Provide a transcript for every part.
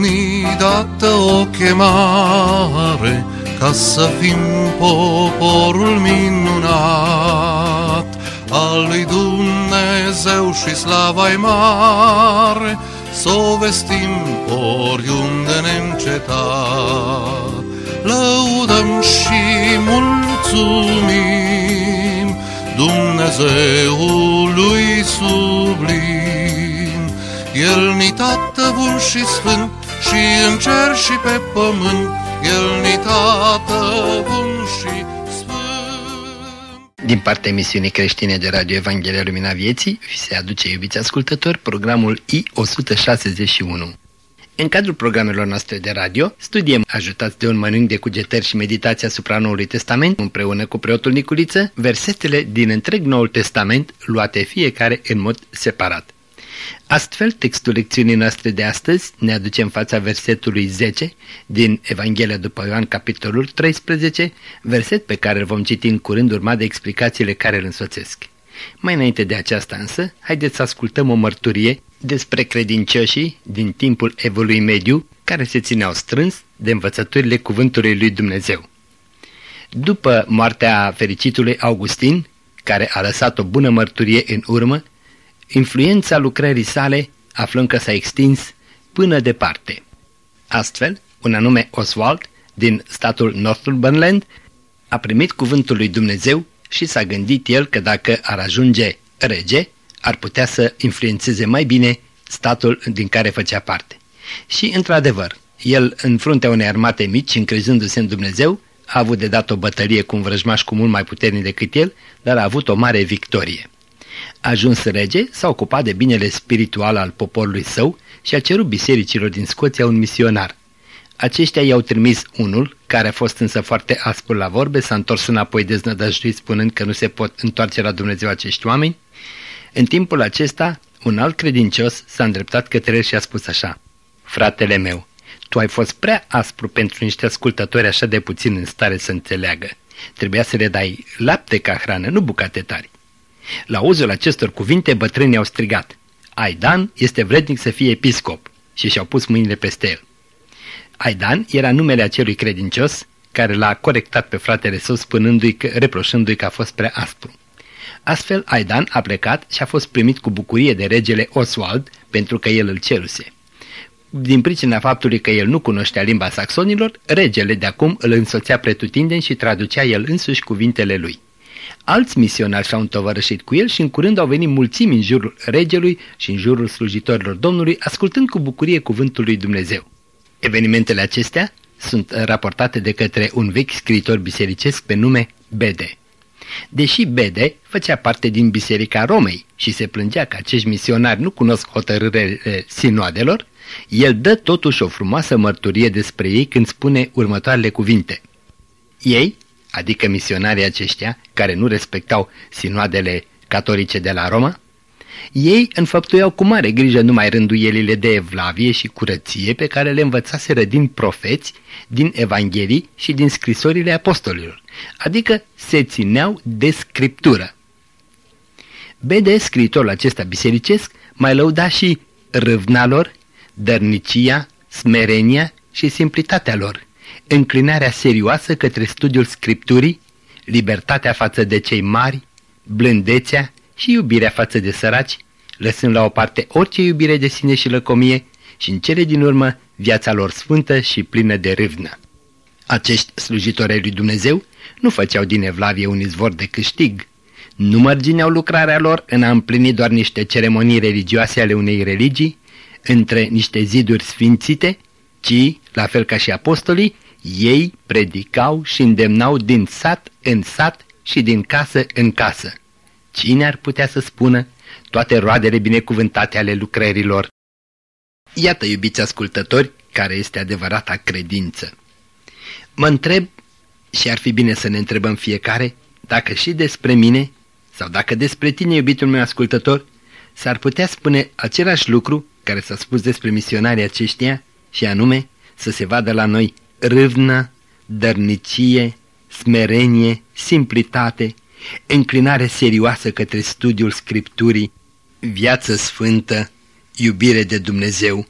ni dată o chemare ca să fim poporul minunat al lui Dumnezeu și slava mare, să o vestim oriunde neîncetat. Lăudăm și mulțumim Dumnezeului sublim. El ni tată bun și sfânt și în cer și pe pământ, El ni tată bun și din partea emisiunii creștine de Radio Evanghelia Lumina Vieții, vi se aduce, iubiți ascultători, programul I-161. În cadrul programelor noastre de radio, studiem, ajutați de un mănânc de cugetări și meditații asupra Noului Testament, împreună cu preotul Niculiță, versetele din întreg Noul Testament, luate fiecare în mod separat. Astfel, textul lecțiunii noastre de astăzi ne aduce în fața versetului 10 din Evanghelia după Ioan, capitolul 13, verset pe care îl vom citi în curând urmat de explicațiile care îl însoțesc. Mai înainte de aceasta însă, haideți să ascultăm o mărturie despre credincioșii din timpul evului mediu care se țineau strâns de învățăturile cuvântului lui Dumnezeu. După moartea fericitului Augustin, care a lăsat o bună mărturie în urmă, influența lucrării sale aflăm că s-a extins până departe. Astfel, un anume Oswald, din statul Northumberland, a primit cuvântul lui Dumnezeu și s-a gândit el că dacă ar ajunge rege, ar putea să influențeze mai bine statul din care făcea parte. Și, într-adevăr, el, în fruntea unei armate mici, încrezându-se în Dumnezeu, a avut de dat o bătălie cu un vrăjmaș cu mult mai puternic decât el, dar a avut o mare victorie. Ajuns rege, s-a ocupat de binele spiritual al poporului său și a cerut bisericilor din Scoția un misionar. Aceștia i-au trimis unul, care a fost însă foarte aspru la vorbe, s-a întors înapoi deznădăjduit spunând că nu se pot întoarce la Dumnezeu acești oameni. În timpul acesta, un alt credincios s-a îndreptat către el și a spus așa, Fratele meu, tu ai fost prea aspru pentru niște ascultători așa de puțin în stare să înțeleagă. Trebuia să le dai lapte ca hrană, nu bucate tari. La uzul acestor cuvinte, bătrânii au strigat. Aidan este vrednic să fie episcop și și-au pus mâinile peste el. Aidan era numele acelui credincios care l-a corectat pe fratele său spunându-i că, reproșându-i că a fost prea aspru. Astfel, Aidan a plecat și a fost primit cu bucurie de regele Oswald pentru că el îl ceruse. Din pricina faptului că el nu cunoștea limba saxonilor, regele de acum îl însoțea pretutindeni și traducea el însuși cuvintele lui. Alți misionari s-au întovărășit cu el și în curând au venit mulțimi în jurul regelui și în jurul slujitorilor Domnului, ascultând cu bucurie cuvântul lui Dumnezeu. Evenimentele acestea sunt raportate de către un vechi scriitor bisericesc pe nume Bede. Deși Bede făcea parte din Biserica Romei și se plângea că acești misionari nu cunosc hotărârile sinoadelor, el dă totuși o frumoasă mărturie despre ei când spune următoarele cuvinte. Ei adică misionarii aceștia, care nu respectau sinoadele catolice de la Roma, ei înfăptuiau cu mare grijă numai rânduielile de evlavie și curăție pe care le învățaseră din profeți, din evanghelii și din scrisorile apostolilor, adică se țineau de scriptură. Bede, scriitorul acesta bisericesc, mai lăuda și râvna lor, dărnicia, smerenia și simplitatea lor, înclinarea serioasă către studiul Scripturii, libertatea față de cei mari, blândețea și iubirea față de săraci, lăsând la o parte orice iubire de sine și lăcomie și în cele din urmă viața lor sfântă și plină de râvnă. Acești slujitori ai lui Dumnezeu nu făceau din evlavie un izvor de câștig, nu mărgineau lucrarea lor în a împlini doar niște ceremonii religioase ale unei religii, între niște ziduri sfințite, ci, la fel ca și apostolii, ei predicau și îndemnau din sat în sat și din casă în casă. Cine ar putea să spună toate roadele binecuvântate ale lucrărilor? Iată, iubiți ascultători, care este adevărata credință. Mă întreb, și ar fi bine să ne întrebăm fiecare, dacă și despre mine, sau dacă despre tine, iubitul meu ascultător, s-ar putea spune același lucru care s-a spus despre misionarii aceștia, și anume să se vadă la noi râvnă, dărnicie, smerenie, simplitate, înclinare serioasă către studiul Scripturii, viață sfântă, iubire de Dumnezeu.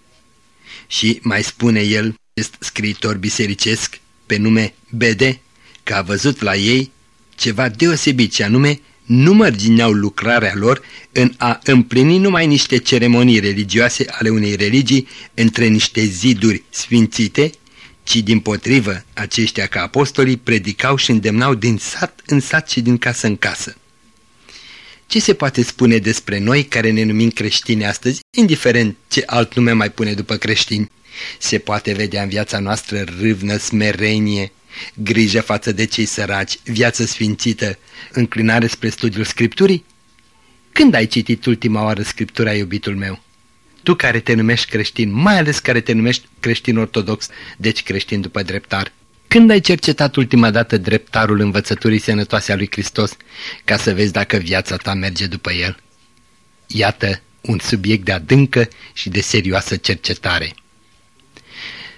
Și mai spune el, acest scriitor bisericesc, pe nume Bede, că a văzut la ei ceva deosebit, ce anume nu mărgineau lucrarea lor în a împlini numai niște ceremonii religioase ale unei religii între niște ziduri sfințite, ci din potrivă aceștia ca apostolii predicau și îndemnau din sat în sat și din casă în casă. Ce se poate spune despre noi care ne numim creștini astăzi, indiferent ce alt nume mai pune după creștini? Se poate vedea în viața noastră râvnă, smerenie, grijă față de cei săraci, viață sfințită, înclinare spre studiul Scripturii? Când ai citit ultima oară Scriptura, iubitul meu? Tu care te numești creștin, mai ales care te numești creștin ortodox, deci creștin după dreptar, când ai cercetat ultima dată dreptarul învățăturii sănătoase a lui Hristos, ca să vezi dacă viața ta merge după el? Iată un subiect de adâncă și de serioasă cercetare.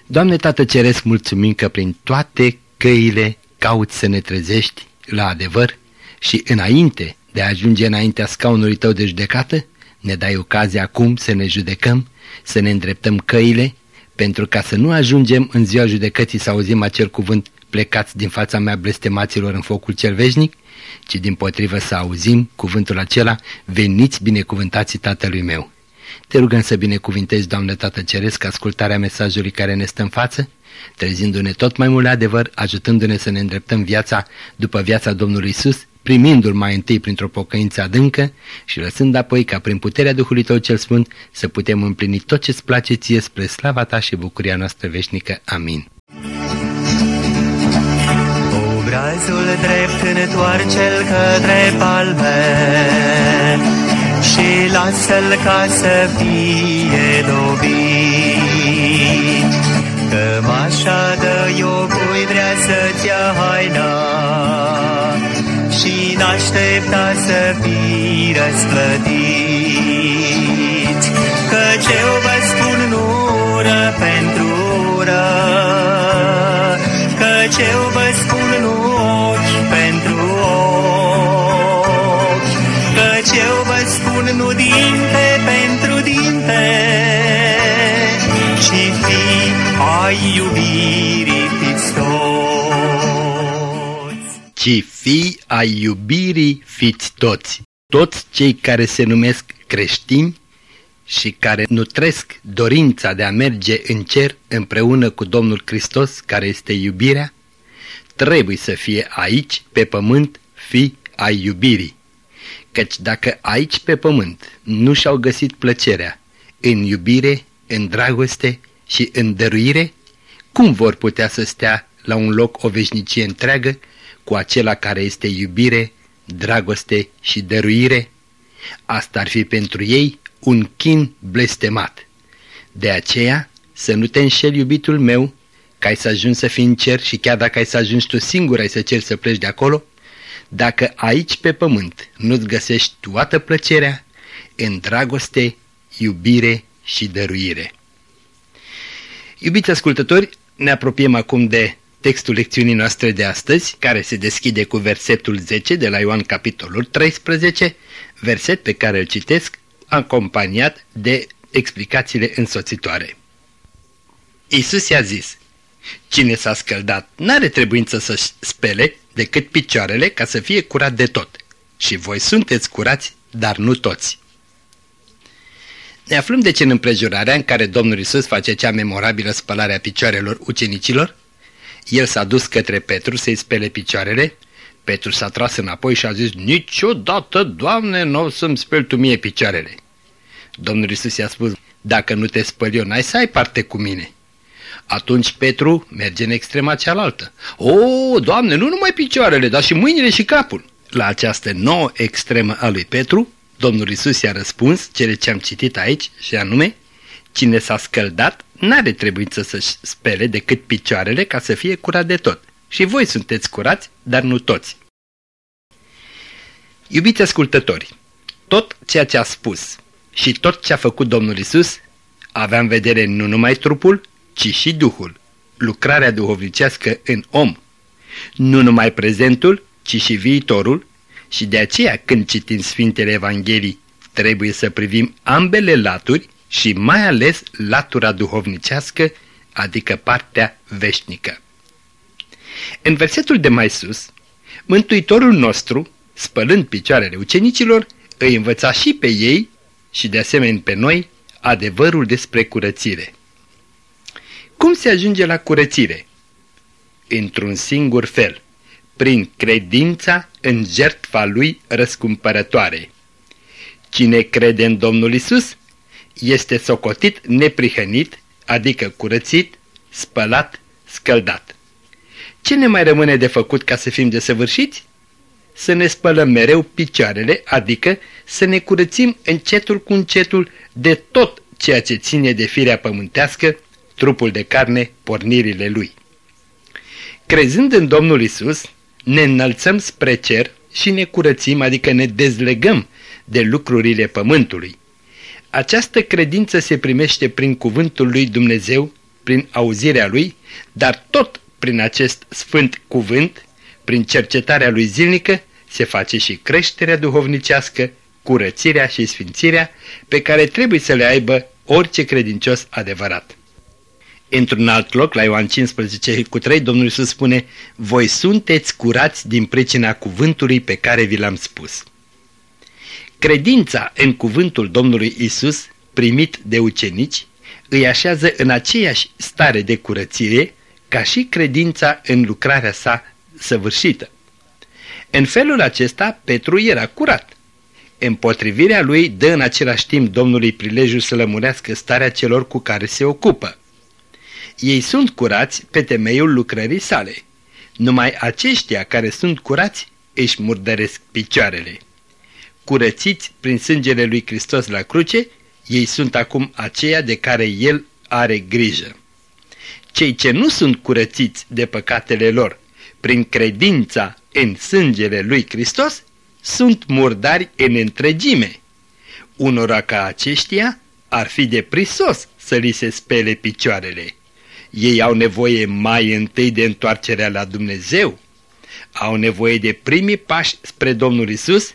Doamne Tată Ceresc, mulțumim că prin toate căile cauți să ne trezești la adevăr și înainte de a ajunge înaintea scaunului tău de judecată, ne dai ocazia acum să ne judecăm, să ne îndreptăm căile, pentru ca să nu ajungem în ziua judecății să auzim acel cuvânt plecați din fața mea blestemaților în focul cel veșnic, ci din potrivă să auzim cuvântul acela, veniți binecuvântații Tatălui meu. Te rugăm să binecuvintezi, Doamne Tată Ceresc, ascultarea mesajului care ne stă în față, trezindu-ne tot mai mult la adevăr, ajutându-ne să ne îndreptăm viața după viața Domnului Isus, primindu-L mai întâi printr-o pocăință adâncă și lăsând apoi ca prin puterea Duhului Tău cel Sfânt să putem împlini tot ce-ți place ție spre slava Ta și bucuria noastră veșnică. Amin. Obrazul drept întoarce-l către palme și lasă-l ca să fie dobit. Cămașa de iocui vrea să-ți ia haina și n-aștepta să fii răsplătit. Căci eu vă spun nu ură pentru ură, Ci fii ai iubirii fiți toți, toți cei care se numesc creștini și care nutresc dorința de a merge în cer împreună cu Domnul Hristos, care este iubirea, trebuie să fie aici, pe pământ, fi ai iubirii. Căci dacă aici pe pământ nu și-au găsit plăcerea în iubire, în dragoste și în dăruire, cum vor putea să stea la un loc o veșnicie întreagă cu acela care este iubire, dragoste și dăruire? Asta ar fi pentru ei un chin blestemat. De aceea, să nu te înșeli, iubitul meu, că ai să ajungi să fii în cer și chiar dacă ai să ajungi tu singur ai să ceri să pleci de acolo, dacă aici pe pământ nu-ți găsești toată plăcerea în dragoste, iubire și dăruire. Iubiți ascultători, ne apropiem acum de textul lecțiunii noastre de astăzi, care se deschide cu versetul 10 de la Ioan capitolul 13, verset pe care îl citesc, acompaniat de explicațiile însoțitoare. Isus i-a zis, Cine s-a scăldat n-are trebuință să-și spele decât picioarele ca să fie curat de tot. Și voi sunteți curați, dar nu toți. Ne aflăm deci în împrejurarea în care Domnul Isus face cea memorabilă spălare a picioarelor ucenicilor. El s-a dus către Petru să-i spele picioarele. Petru s-a tras înapoi și a zis, Niciodată, Doamne, nu o să-mi speli tu mie picioarele. Domnul Isus i-a spus, dacă nu te spăl eu, n-ai să ai parte cu mine. Atunci Petru merge în extrema cealaltă. O, Doamne, nu numai picioarele, dar și mâinile și capul. La această nouă extremă a lui Petru, Domnul Isus i-a răspuns cele ce am citit aici și anume, cine s-a scăldat n-are trebuință să-și spele decât picioarele ca să fie curat de tot. Și voi sunteți curați, dar nu toți. Iubiți ascultători, tot ceea ce a spus și tot ce a făcut Domnul Isus avea în vedere nu numai trupul, ci și Duhul, lucrarea duhovnicească în om. Nu numai prezentul, ci și viitorul și de aceea când citim Sfintele Evanghelii trebuie să privim ambele laturi și mai ales latura duhovnicească, adică partea veșnică. În versetul de mai sus, Mântuitorul nostru, spălând picioarele ucenicilor, îi învăța și pe ei și de asemenea pe noi adevărul despre curățire. Cum se ajunge la curățire? Într-un singur fel, prin credința în jertfa lui răscumpărătoare. Cine crede în Domnul Isus este socotit neprihănit, adică curățit, spălat, scăldat. Ce ne mai rămâne de făcut ca să fim desăvârșiți? Să ne spălăm mereu picioarele, adică să ne curățim încetul cu încetul de tot ceea ce ține de firea pământească, trupul de carne, pornirile lui. Crezând în Domnul Isus, ne înălțăm spre cer și ne curățim, adică ne dezlegăm de lucrurile pământului. Această credință se primește prin cuvântul lui Dumnezeu, prin auzirea lui, dar tot prin acest sfânt cuvânt, prin cercetarea lui zilnică, se face și creșterea duhovnicească, curățirea și sfințirea pe care trebuie să le aibă orice credincios adevărat. Într-un alt loc, la Ioan 15 cu 3, Domnul Iisus spune, Voi sunteți curați din pricina cuvântului pe care vi l-am spus. Credința în cuvântul Domnului Isus, primit de ucenici, îi așează în aceeași stare de curățire ca și credința în lucrarea sa săvârșită. În felul acesta, Petru era curat. Împotrivirea lui dă în același timp Domnului prilejul să lămurească starea celor cu care se ocupă. Ei sunt curați pe temeiul lucrării sale. Numai aceștia care sunt curați își murdăresc picioarele curățiți prin sângele lui Hristos la cruce, ei sunt acum aceia de care El are grijă. Cei ce nu sunt curățiți de păcatele lor prin credința în sângele lui Hristos sunt murdari în întregime. Unora ca aceștia ar fi de prisos să li se spele picioarele. Ei au nevoie mai întâi de întoarcerea la Dumnezeu, au nevoie de primii pași spre Domnul Isus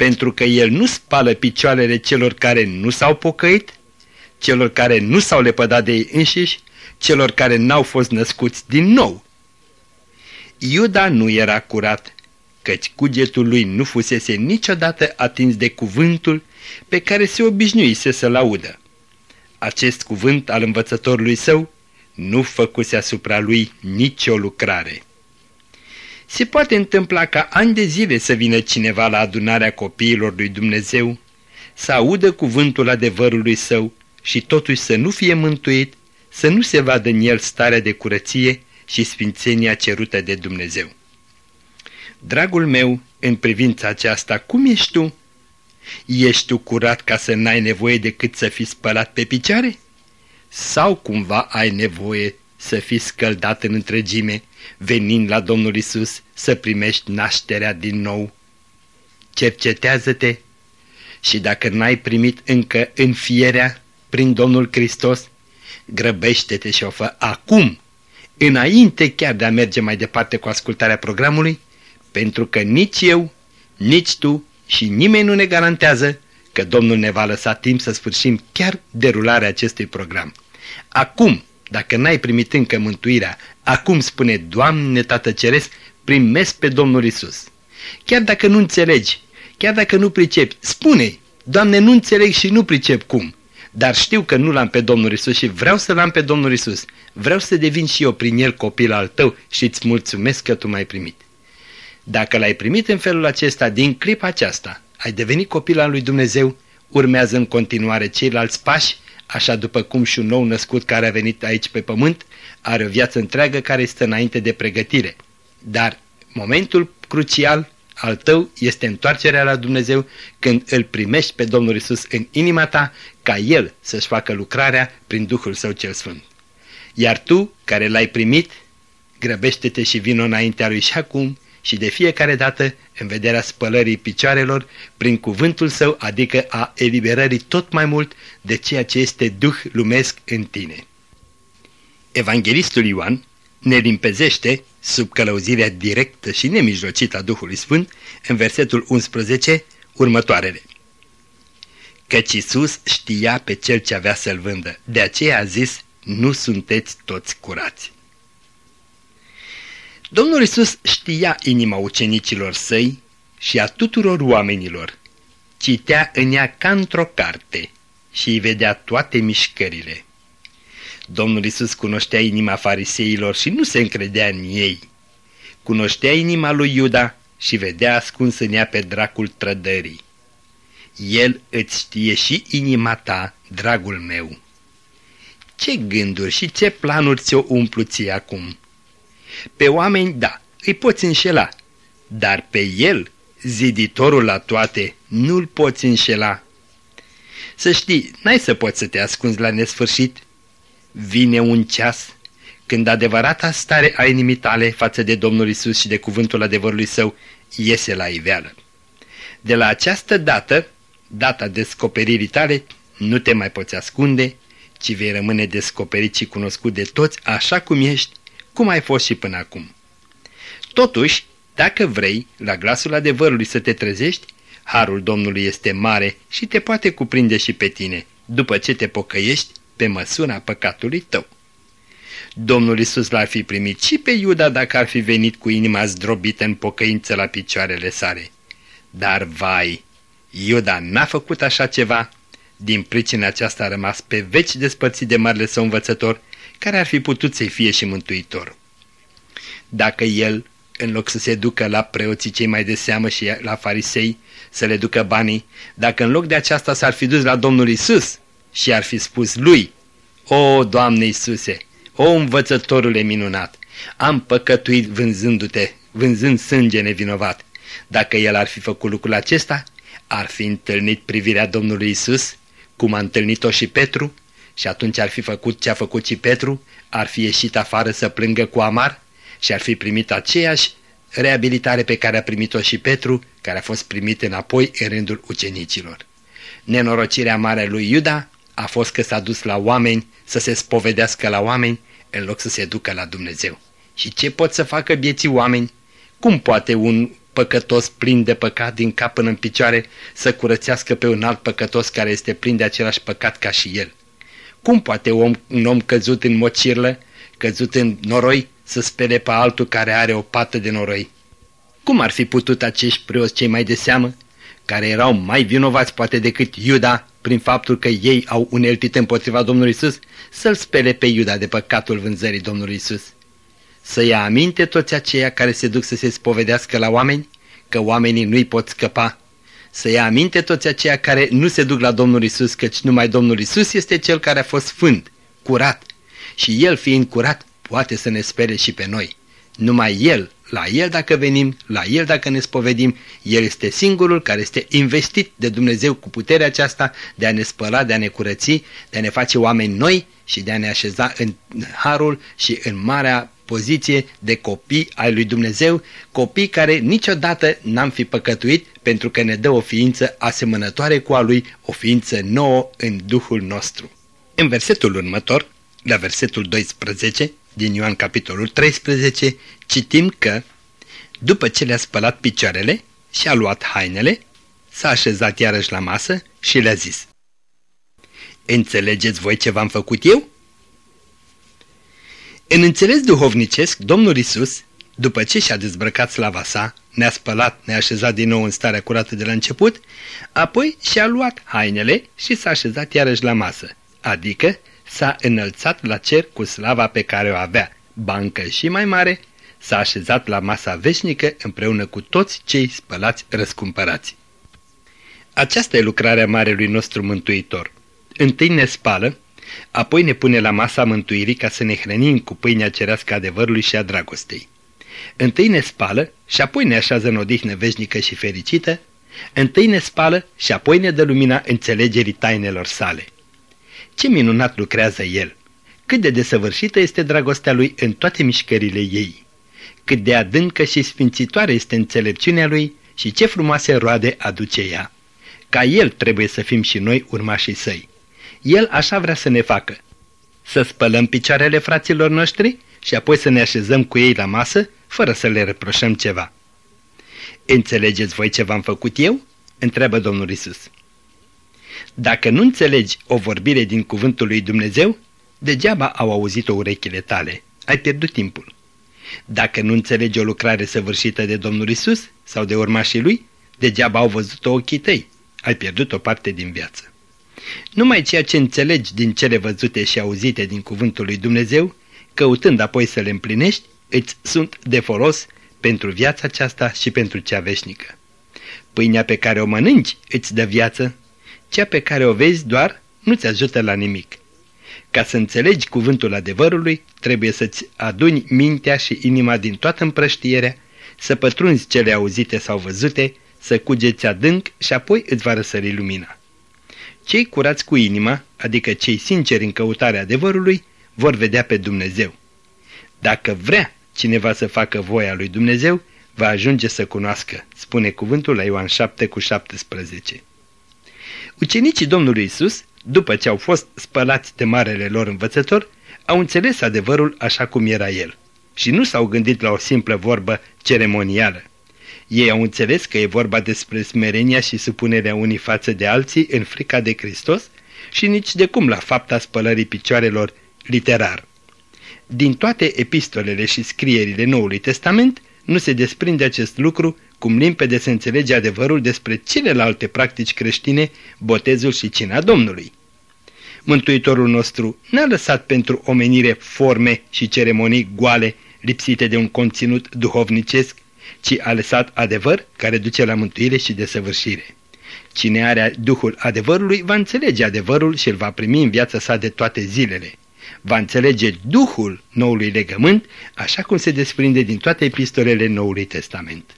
pentru că El nu spală picioarele celor care nu s-au pocăit, celor care nu s-au lepădat de ei înșiși, celor care n-au fost născuți din nou. Iuda nu era curat, căci cugetul lui nu fusese niciodată atins de cuvântul pe care se obișnuise să-l audă. Acest cuvânt al învățătorului său nu făcuse asupra lui nicio lucrare. Se poate întâmpla ca ani de zile să vină cineva la adunarea copiilor lui Dumnezeu, să audă cuvântul adevărului său și totuși să nu fie mântuit, să nu se vadă în el starea de curăție și sfințenia cerută de Dumnezeu. Dragul meu, în privința aceasta, cum ești tu? Ești tu curat ca să n-ai nevoie decât să fii spălat pe picioare? Sau cumva ai nevoie să fii scăldat în întregime, venind la Domnul Isus să primești nașterea din nou. Cercetează-te și dacă n-ai primit încă înfierea prin Domnul Hristos, grăbește-te și o fă acum, înainte chiar de a merge mai departe cu ascultarea programului, pentru că nici eu, nici tu și nimeni nu ne garantează că Domnul ne va lăsa timp să sfârșim chiar derularea acestui program. Acum, dacă n-ai primit încă mântuirea, acum spune, Doamne Tată Ceresc, primesc pe Domnul Isus. Chiar dacă nu înțelegi, chiar dacă nu pricepi, spune Doamne, nu înțeleg și nu pricep cum, dar știu că nu l-am pe Domnul Isus și vreau să l-am pe Domnul Isus. Vreau să devin și eu prin el copil al tău și îți mulțumesc că tu m-ai primit. Dacă l-ai primit în felul acesta, din clipa aceasta, ai devenit copil al lui Dumnezeu, urmează în continuare ceilalți pași așa după cum și un nou născut care a venit aici pe pământ are o viață întreagă care stă înainte de pregătire. Dar momentul crucial al tău este întoarcerea la Dumnezeu când îl primești pe Domnul Isus în inima ta ca El să-și facă lucrarea prin Duhul Său cel Sfânt. Iar tu, care l-ai primit, grăbește-te și vino înaintea Lui și acum și de fiecare dată în vederea spălării picioarelor prin cuvântul său, adică a eliberării tot mai mult de ceea ce este duh lumesc în tine. Evanghelistul Ioan ne limpezește, sub călăuzirea directă și nemijlocită a Duhului Sfânt, în versetul 11, următoarele. Căci Iisus știa pe cel ce avea să-l vândă. De aceea a zis, nu sunteți toți curați. Domnul Iisus știa inima ucenicilor săi și a tuturor oamenilor. Citea în ea ca într-o carte și îi vedea toate mișcările. Domnul Isus cunoștea inima fariseilor și nu se încredea în ei. Cunoștea inima lui Iuda și vedea ascuns în ea pe dracul trădării. El îți știe și inima ta, dragul meu. Ce gânduri și ce planuri ți-o umplu ție acum? Pe oameni, da, îi poți înșela, dar pe el, ziditorul la toate, nu-l poți înșela. Să știi, n-ai să poți să te ascunzi la nesfârșit. Vine un ceas când adevărata stare a inimii tale față de Domnul Isus și de cuvântul adevărului său iese la iveală. De la această dată, data descoperirii tale, nu te mai poți ascunde, ci vei rămâne descoperit și cunoscut de toți așa cum ești, cum ai fost și până acum. Totuși, dacă vrei, la glasul adevărului să te trezești, harul Domnului este mare și te poate cuprinde și pe tine, după ce te pocăiești pe măsura păcatului tău. Domnul Isus l-ar fi primit și pe Iuda dacă ar fi venit cu inima zdrobită în pocăință la picioarele sare. Dar vai, Iuda n-a făcut așa ceva, din pricina aceasta a rămas pe veci despărțit de marele său învățător, care ar fi putut să-i fie și mântuitor. Dacă el, în loc să se ducă la preoții cei mai de seamă și la farisei, să le ducă banii, dacă în loc de aceasta s-ar fi dus la Domnul Isus și ar fi spus lui, O, Doamne Isuse, o învățătorule minunat, am păcătuit vânzându-te, vânzând sânge nevinovat. Dacă el ar fi făcut lucrul acesta, ar fi întâlnit privirea Domnului Isus, cum a întâlnit-o și Petru, și atunci ar fi făcut ce a făcut și Petru, ar fi ieșit afară să plângă cu amar și ar fi primit aceeași reabilitare pe care a primit-o și Petru, care a fost primit înapoi în rândul ucenicilor. Nenorocirea mare lui Iuda a fost că s-a dus la oameni să se spovedească la oameni în loc să se ducă la Dumnezeu. Și ce pot să facă vieții oameni? Cum poate un păcătos plin de păcat din cap până în picioare să curățească pe un alt păcătos care este plin de același păcat ca și el? Cum poate om, un om căzut în mocirlă, căzut în noroi, să spele pe altul care are o pată de noroi? Cum ar fi putut acești preoți cei mai de seamă, care erau mai vinovați poate decât Iuda, prin faptul că ei au uneltit împotriva Domnului Isus, să-l spele pe Iuda de păcatul vânzării Domnului Isus? Să ia aminte toți aceia care se duc să se spovedească la oameni, că oamenii nu-i pot scăpa. Să ia aminte toți aceia care nu se duc la Domnul Isus, căci numai Domnul Isus este cel care a fost sfânt, curat. Și El fiind curat, poate să ne spere și pe noi. Numai El, la El dacă venim, la El dacă ne spovedim, El este singurul care este investit de Dumnezeu cu puterea aceasta de a ne spăla, de a ne curăți, de a ne face oameni noi și de a ne așeza în harul și în marea poziție de copii ai lui Dumnezeu, copii care niciodată n-am fi păcătuit pentru că ne dă o ființă asemănătoare cu a lui, o ființă nouă în Duhul nostru. În versetul următor, la versetul 12 din Ioan capitolul 13, citim că după ce le-a spălat picioarele și a luat hainele, s-a așezat iarăși la masă și le-a zis Înțelegeți voi ce v-am făcut eu? În înțeles duhovnicesc, Domnul Isus, după ce și-a dezbrăcat slava sa, ne-a spălat, ne-a așezat din nou în starea curată de la început, apoi și-a luat hainele și s-a așezat iarăși la masă, adică s-a înălțat la cer cu slava pe care o avea, bancă și mai mare, s-a așezat la masa veșnică împreună cu toți cei spălați răscumpărați. Aceasta e lucrarea Marelui nostru Mântuitor. Întâi ne spală, apoi ne pune la masa mântuirii ca să ne hrănim cu pâinea cerească adevărului și a dragostei. Întâi ne spală și apoi ne așează în odihnă veșnică și fericită, întâi ne spală și apoi ne dă lumina înțelegerii tainelor sale. Ce minunat lucrează El! Cât de desăvârșită este dragostea Lui în toate mișcările ei! Cât de adâncă și sfințitoare este înțelepciunea Lui și ce frumoase roade aduce ea! Ca El trebuie să fim și noi urmașii Săi. El așa vrea să ne facă. Să spălăm picioarele fraților noștri și apoi să ne așezăm cu ei la masă, fără să le reproșăm ceva. Înțelegeți voi ce v-am făcut eu? Întreabă Domnul Isus. Dacă nu înțelegi o vorbire din cuvântul lui Dumnezeu, degeaba au auzit-o urechile tale. Ai pierdut timpul. Dacă nu înțelegi o lucrare săvârșită de Domnul Isus sau de urmașii lui, degeaba au văzut-o ochii tăi. Ai pierdut o parte din viață. Numai ceea ce înțelegi din cele văzute și auzite din cuvântul lui Dumnezeu, căutând apoi să le împlinești, îți sunt de folos pentru viața aceasta și pentru cea veșnică. Pâinea pe care o mănânci îți dă viață, cea pe care o vezi doar nu-ți ajută la nimic. Ca să înțelegi cuvântul adevărului, trebuie să-ți aduni mintea și inima din toată împrăștierea, să pătrunzi cele auzite sau văzute, să cugeți adânc și apoi îți va răsări lumina. Cei curați cu inima, adică cei sinceri în căutarea adevărului, vor vedea pe Dumnezeu. Dacă vrea cineva să facă voia lui Dumnezeu, va ajunge să cunoască, spune cuvântul la Ioan 7 cu 17. Ucenicii Domnului Isus, după ce au fost spălați de marele lor învățător, au înțeles adevărul așa cum era el și nu s-au gândit la o simplă vorbă ceremonială. Ei au înțeles că e vorba despre smerenia și supunerea unii față de alții în frica de Hristos și nici de cum la fapta spălării picioarelor literar. Din toate epistolele și scrierile Noului Testament nu se desprinde acest lucru cum limpede se înțelege adevărul despre celelalte practici creștine, botezul și cina Domnului. Mântuitorul nostru n-a lăsat pentru omenire forme și ceremonii goale, lipsite de un conținut duhovnicesc, ci a lăsat adevăr care duce la mântuire și desăvârșire. Cine are Duhul adevărului va înțelege adevărul și îl va primi în viața sa de toate zilele. Va înțelege Duhul noului legământ, așa cum se desprinde din toate epistolele Noului Testament.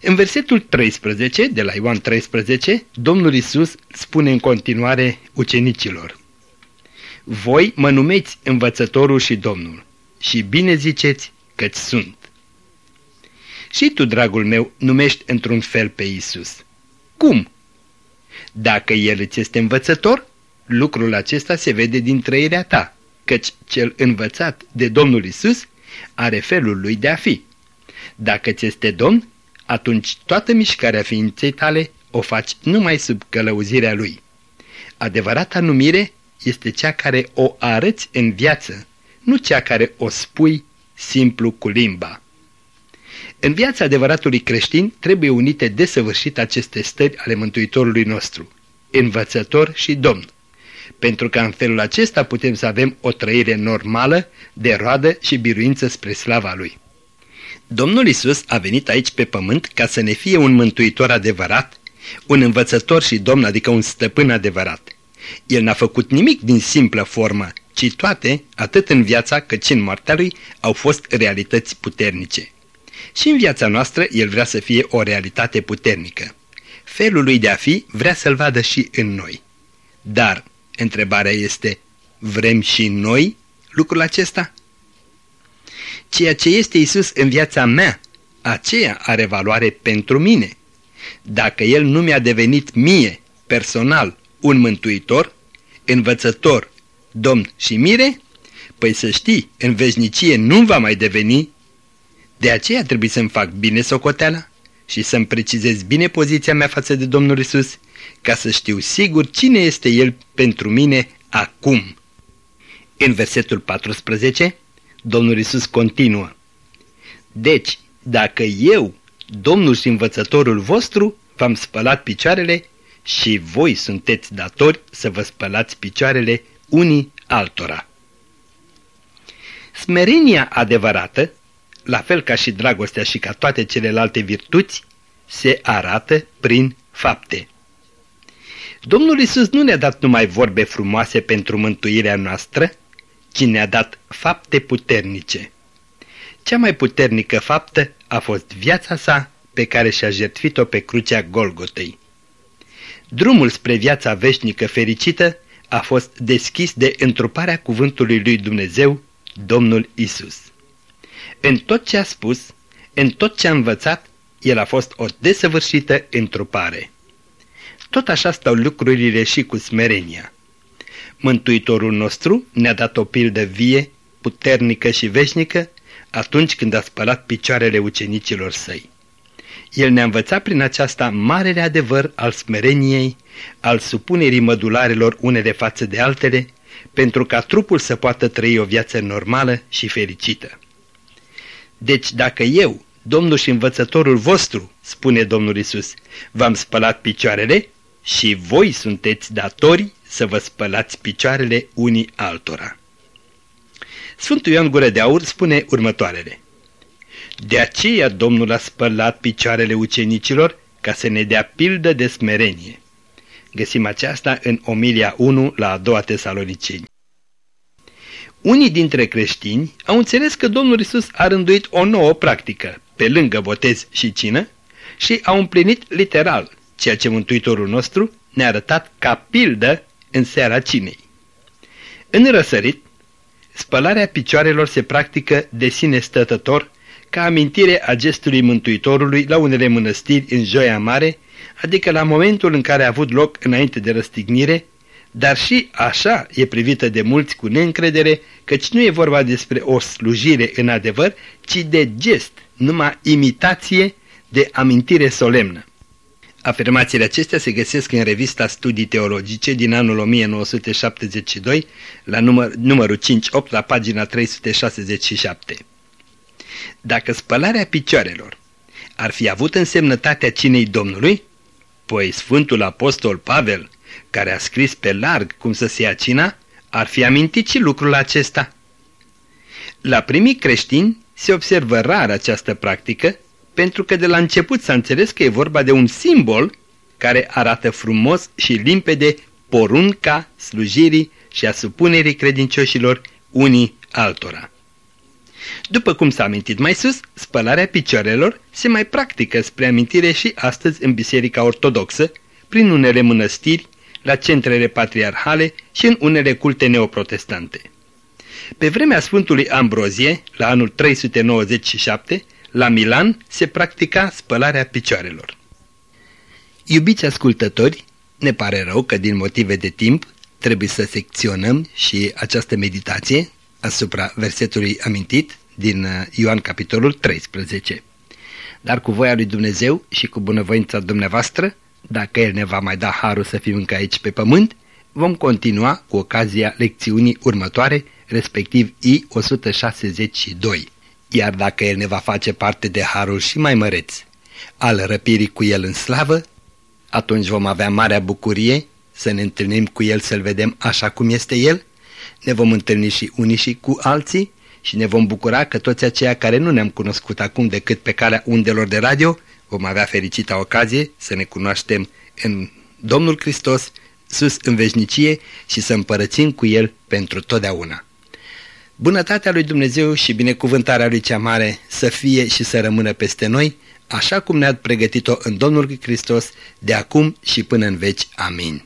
În versetul 13, de la Ioan 13, Domnul Isus spune în continuare ucenicilor, Voi mă numeți învățătorul și Domnul și bine ziceți că-ți sunt. Și tu, dragul meu, numești într-un fel pe Isus. Cum? Dacă El îți este învățător, lucrul acesta se vede din trăirea ta, căci cel învățat de Domnul Isus are felul lui de a fi. Dacă ți este Domn, atunci toată mișcarea ființei tale o faci numai sub călăuzirea lui. Adevărata numire este cea care o arăți în viață, nu cea care o spui simplu cu limba. În viața adevăratului creștin trebuie unite desăvârșit aceste stări ale Mântuitorului nostru, învățător și domn, pentru că în felul acesta putem să avem o trăire normală, de roadă și biruință spre slava Lui. Domnul Isus a venit aici pe pământ ca să ne fie un mântuitor adevărat, un învățător și domn, adică un stăpân adevărat. El n-a făcut nimic din simplă formă, ci toate, atât în viața cât și în moartea lui, au fost realități puternice. Și în viața noastră el vrea să fie o realitate puternică. Felul lui de a fi vrea să-l vadă și în noi. Dar, întrebarea este, vrem și noi lucrul acesta? Ceea ce este Isus în viața mea, aceea are valoare pentru mine. Dacă El nu mi-a devenit mie, personal, un mântuitor, învățător, domn și mire, păi să știi, în veșnicie nu va mai deveni. De aceea trebuie să-mi fac bine socoteala și să-mi precizez bine poziția mea față de Domnul Isus, ca să știu sigur cine este El pentru mine acum. În versetul 14, Domnul Isus continuă. Deci, dacă eu, Domnul și învățătorul vostru, v-am spălat picioarele și voi sunteți datori să vă spălați picioarele unii altora. Smerenia adevărată, la fel ca și dragostea și ca toate celelalte virtuți, se arată prin fapte. Domnul Isus nu ne-a dat numai vorbe frumoase pentru mântuirea noastră, ci ne-a dat fapte puternice. Cea mai puternică faptă a fost viața sa pe care și-a jertfit-o pe crucea Golgotei. Drumul spre viața veșnică fericită a fost deschis de întruparea cuvântului lui Dumnezeu, Domnul Isus. În tot ce a spus, în tot ce a învățat, el a fost o desăvârșită întrupare. Tot așa stau lucrurile și cu smerenia. Mântuitorul nostru ne-a dat o pildă vie, puternică și veșnică atunci când a spălat picioarele ucenicilor săi. El ne-a învățat prin aceasta marele adevăr al smereniei, al supunerii mădularelor unele față de altele, pentru ca trupul să poată trăi o viață normală și fericită. Deci dacă eu, Domnul și învățătorul vostru, spune Domnul Isus, v-am spălat picioarele și voi sunteți datori să vă spălați picioarele unii altora. Sfântul Ioan Gură de Aur spune următoarele. De aceea Domnul a spălat picioarele ucenicilor ca să ne dea pildă de smerenie. Găsim aceasta în Omilia 1 la a doua Tesaloniceni. Unii dintre creștini au înțeles că Domnul Isus a rânduit o nouă practică, pe lângă botez și cină, și au împlinit literal ceea ce Mântuitorul nostru ne-a arătat ca pildă în seara cinei. În răsărit, spălarea picioarelor se practică de sine stătător ca amintire a gestului Mântuitorului la unele mănăstiri în Joia Mare, adică la momentul în care a avut loc înainte de răstignire, dar și așa e privită de mulți cu neîncredere, căci nu e vorba despre o slujire în adevăr, ci de gest, numai imitație de amintire solemnă. Afirmațiile acestea se găsesc în revista Studii Teologice din anul 1972, la număr, numărul 5-8, la pagina 367. Dacă spălarea picioarelor ar fi avut însemnătatea cinei Domnului, păi Sfântul Apostol Pavel, care a scris pe larg cum să se ia cina, ar fi amintit și lucrul acesta. La primii creștini se observă rar această practică, pentru că de la început s-a înțeles că e vorba de un simbol care arată frumos și limpede porunca slujirii și a supunerii credincioșilor unii altora. După cum s-a amintit mai sus, spălarea picioarelor se mai practică spre amintire și astăzi în Biserica Ortodoxă, prin unele mănăstiri, la centrele patriarhale și în unele culte neoprotestante. Pe vremea Sfântului Ambrozie, la anul 397, la Milan se practica spălarea picioarelor. Iubiți ascultători, ne pare rău că din motive de timp trebuie să secționăm și această meditație asupra versetului amintit din uh, Ioan capitolul 13. Dar cu voia lui Dumnezeu și cu bunăvoința dumneavoastră, dacă El ne va mai da harul să fim încă aici pe pământ, vom continua cu ocazia lecțiunii următoare, respectiv I-162. Iar dacă El ne va face parte de harul și mai măreț, al răpirii cu El în slavă, atunci vom avea marea bucurie să ne întâlnim cu El să-L vedem așa cum este El, ne vom întâlni și unii și cu alții și ne vom bucura că toți aceia care nu ne-am cunoscut acum decât pe calea undelor de radio vom avea fericita ocazie să ne cunoaștem în Domnul Hristos, sus în veșnicie și să împărățim cu El pentru totdeauna. Bunătatea lui Dumnezeu și binecuvântarea lui cea mare să fie și să rămână peste noi, așa cum ne-a pregătit-o în Domnul Hristos, de acum și până în veci. Amin.